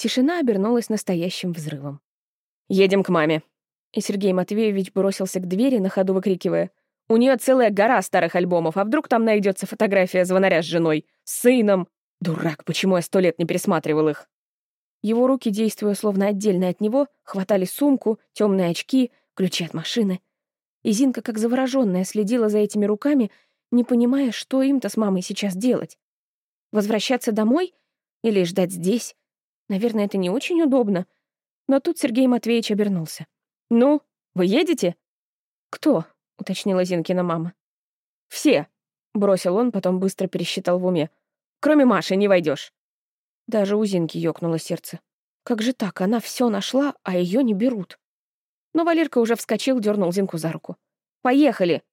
Тишина обернулась настоящим взрывом. «Едем к маме». И Сергей Матвеевич бросился к двери, на ходу выкрикивая. «У нее целая гора старых альбомов, а вдруг там найдется фотография звонаря с женой, с сыном? Дурак, почему я сто лет не пересматривал их?» Его руки, действуя словно отдельно от него, хватали сумку, темные очки, ключи от машины. И Зинка, как завороженная, следила за этими руками, не понимая, что им-то с мамой сейчас делать. Возвращаться домой или ждать здесь? Наверное, это не очень удобно. Но тут Сергей Матвеевич обернулся. «Ну, вы едете?» «Кто?» — уточнила Зинкина мама. «Все», — бросил он, потом быстро пересчитал в уме. «Кроме Маши не войдешь. Даже у Зинки ёкнуло сердце. Как же так? Она все нашла, а ее не берут. Но Валерка уже вскочил, дернул Зинку за руку. «Поехали!»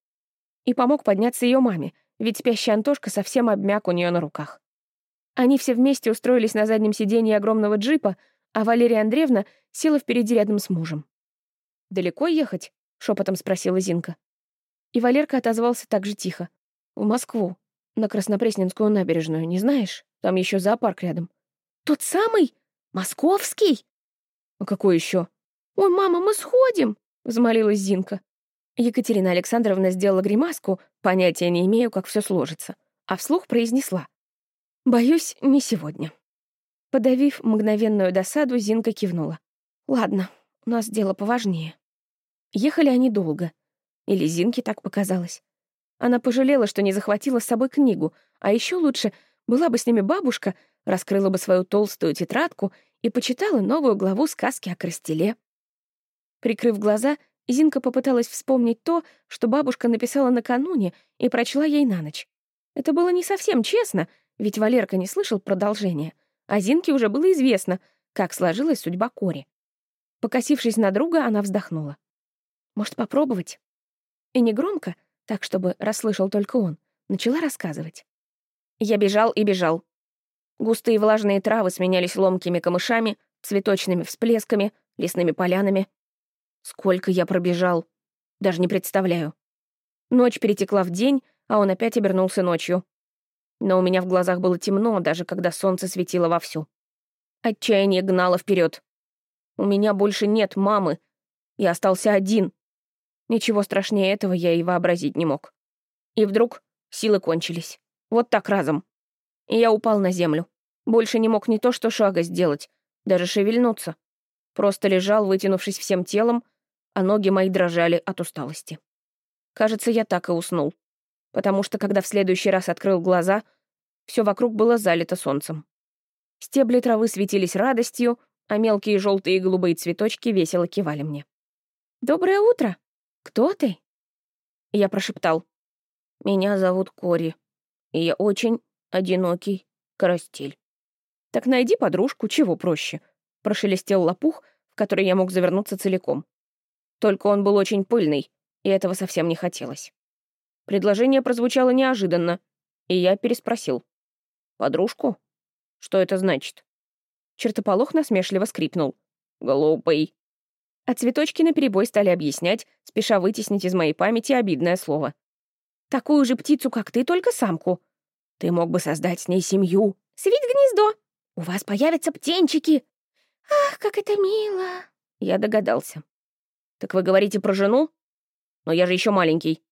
И помог подняться ее маме, ведь спящая Антошка совсем обмяк у нее на руках. Они все вместе устроились на заднем сиденье огромного джипа, а Валерия Андреевна села впереди рядом с мужем. «Далеко ехать?» — шепотом спросила Зинка. И Валерка отозвался так же тихо. «В Москву, на Краснопресненскую набережную, не знаешь? Там еще зоопарк рядом». «Тот самый? Московский?» «А какой еще? «Ой, мама, мы сходим!» — взмолилась Зинка. Екатерина Александровна сделала гримаску, понятия не имею, как все сложится, а вслух произнесла. «Боюсь, не сегодня». Подавив мгновенную досаду, Зинка кивнула. «Ладно, у нас дело поважнее». Ехали они долго. Или Зинке так показалось. Она пожалела, что не захватила с собой книгу, а еще лучше была бы с ними бабушка, раскрыла бы свою толстую тетрадку и почитала новую главу сказки о крастеле. Прикрыв глаза, Зинка попыталась вспомнить то, что бабушка написала накануне и прочла ей на ночь. Это было не совсем честно, ведь Валерка не слышал продолжения, а Зинке уже было известно, как сложилась судьба Кори. Покосившись на друга, она вздохнула. «Может, попробовать?» И негромко, так, чтобы расслышал только он, начала рассказывать. Я бежал и бежал. Густые влажные травы сменялись ломкими камышами, цветочными всплесками, лесными полянами. Сколько я пробежал. Даже не представляю. Ночь перетекла в день, а он опять обернулся ночью. Но у меня в глазах было темно, даже когда солнце светило вовсю. Отчаяние гнало вперед. У меня больше нет мамы. Я остался один. Ничего страшнее этого я и вообразить не мог. И вдруг силы кончились. Вот так разом. И я упал на землю. Больше не мог не то что шага сделать, даже шевельнуться. Просто лежал, вытянувшись всем телом, а ноги мои дрожали от усталости. Кажется, я так и уснул, потому что, когда в следующий раз открыл глаза, все вокруг было залито солнцем. Стебли травы светились радостью, а мелкие желтые и голубые цветочки весело кивали мне. «Доброе утро! Кто ты?» Я прошептал. «Меня зовут Кори, и я очень одинокий карастель». «Так найди подружку, чего проще», — прошелестел лопух, в который я мог завернуться целиком. Только он был очень пыльный, и этого совсем не хотелось. Предложение прозвучало неожиданно, и я переспросил. «Подружку? Что это значит?» Чертополох насмешливо скрипнул. «Глупый». А цветочки наперебой стали объяснять, спеша вытеснить из моей памяти обидное слово. «Такую же птицу, как ты, только самку. Ты мог бы создать с ней семью, свить гнездо. У вас появятся птенчики. Ах, как это мило!» Я догадался. «Так вы говорите про жену? Но я же еще маленький».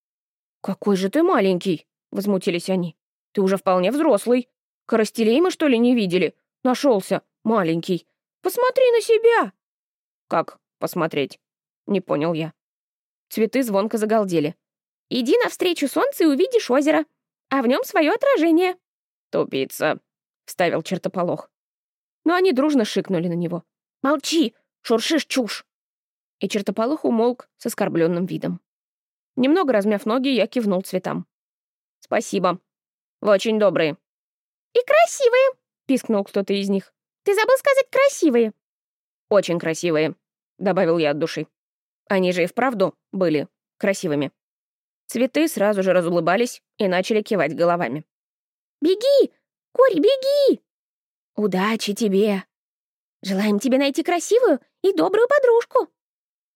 «Какой же ты маленький?» — возмутились они. «Ты уже вполне взрослый. Коростелей мы, что ли, не видели? Нашелся, маленький. Посмотри на себя!» «Как посмотреть?» — не понял я. Цветы звонко загалдели. «Иди навстречу солнцу и увидишь озеро, а в нем свое отражение». «Тупица», — вставил чертополох. Но они дружно шикнули на него. «Молчи, шуршишь чушь!» и чертополох умолк с оскорбленным видом. Немного размяв ноги, я кивнул цветам. «Спасибо. Вы очень добрые». «И красивые!» — пискнул кто-то из них. «Ты забыл сказать красивые!» «Очень красивые», — добавил я от души. Они же и вправду были красивыми. Цветы сразу же разулыбались и начали кивать головами. «Беги! Кори, беги!» «Удачи тебе! Желаем тебе найти красивую и добрую подружку!»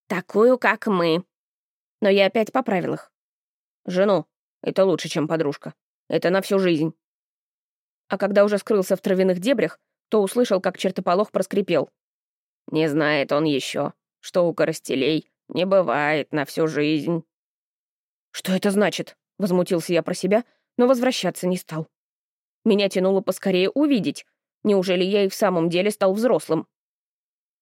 Такую, как мы. Но я опять поправил их. Жену. Это лучше, чем подружка. Это на всю жизнь. А когда уже скрылся в травяных дебрях, то услышал, как чертополох проскрипел. «Не знает он еще, что у коростелей не бывает на всю жизнь». «Что это значит?» — возмутился я про себя, но возвращаться не стал. Меня тянуло поскорее увидеть. Неужели я и в самом деле стал взрослым?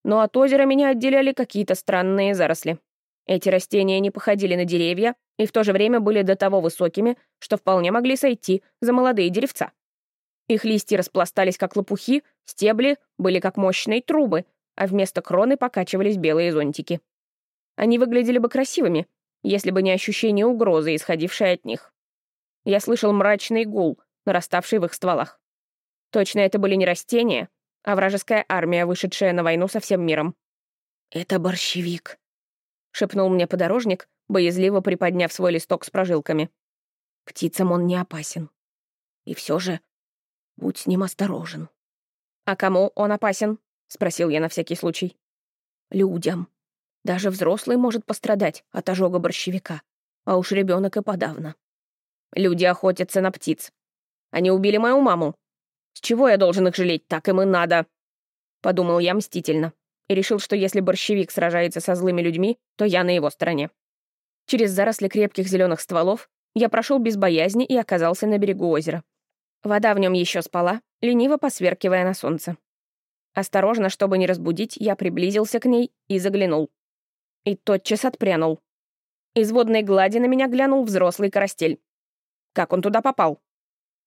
Но от озера меня отделяли какие-то странные заросли. Эти растения не походили на деревья и в то же время были до того высокими, что вполне могли сойти за молодые деревца. Их листья распластались как лопухи, стебли были как мощные трубы, а вместо кроны покачивались белые зонтики. Они выглядели бы красивыми, если бы не ощущение угрозы, исходившее от них. Я слышал мрачный гул, нараставший в их стволах. Точно это были не растения, а вражеская армия, вышедшая на войну со всем миром. «Это борщевик», — шепнул мне подорожник, боязливо приподняв свой листок с прожилками. «Птицам он не опасен. И все же будь с ним осторожен». «А кому он опасен?» — спросил я на всякий случай. «Людям. Даже взрослый может пострадать от ожога борщевика, а уж ребенок и подавно. Люди охотятся на птиц. Они убили мою маму. С чего я должен их жалеть? Так им и надо!» Подумал я мстительно и решил, что если борщевик сражается со злыми людьми, то я на его стороне. Через заросли крепких зеленых стволов я прошел без боязни и оказался на берегу озера. Вода в нем еще спала, лениво посверкивая на солнце. Осторожно, чтобы не разбудить, я приблизился к ней и заглянул. И тотчас отпрянул. Из водной глади на меня глянул взрослый карастель. Как он туда попал?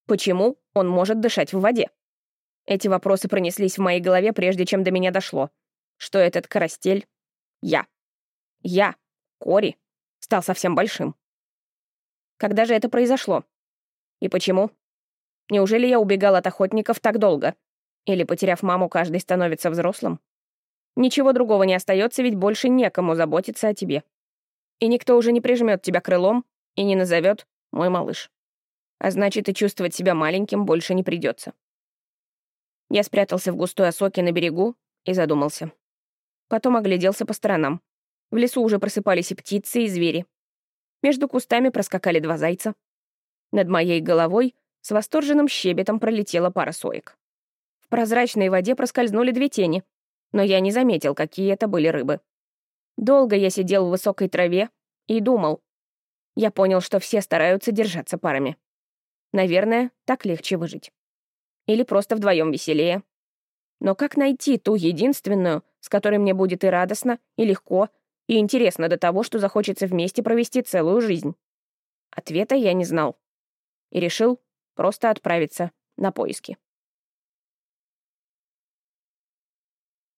Почему он может дышать в воде? Эти вопросы пронеслись в моей голове, прежде чем до меня дошло. Что этот карастель — я. Я, Кори, стал совсем большим. Когда же это произошло? И почему? Неужели я убегал от охотников так долго? Или, потеряв маму, каждый становится взрослым? Ничего другого не остается, ведь больше некому заботиться о тебе. И никто уже не прижмет тебя крылом и не назовет «мой малыш». А значит, и чувствовать себя маленьким больше не придется. Я спрятался в густой осоке на берегу и задумался. Потом огляделся по сторонам. В лесу уже просыпались и птицы, и звери. Между кустами проскакали два зайца. Над моей головой с восторженным щебетом пролетела пара соек прозрачной воде проскользнули две тени, но я не заметил, какие это были рыбы. Долго я сидел в высокой траве и думал. Я понял, что все стараются держаться парами. Наверное, так легче выжить. Или просто вдвоем веселее. Но как найти ту единственную, с которой мне будет и радостно, и легко, и интересно до того, что захочется вместе провести целую жизнь? Ответа я не знал. И решил просто отправиться на поиски.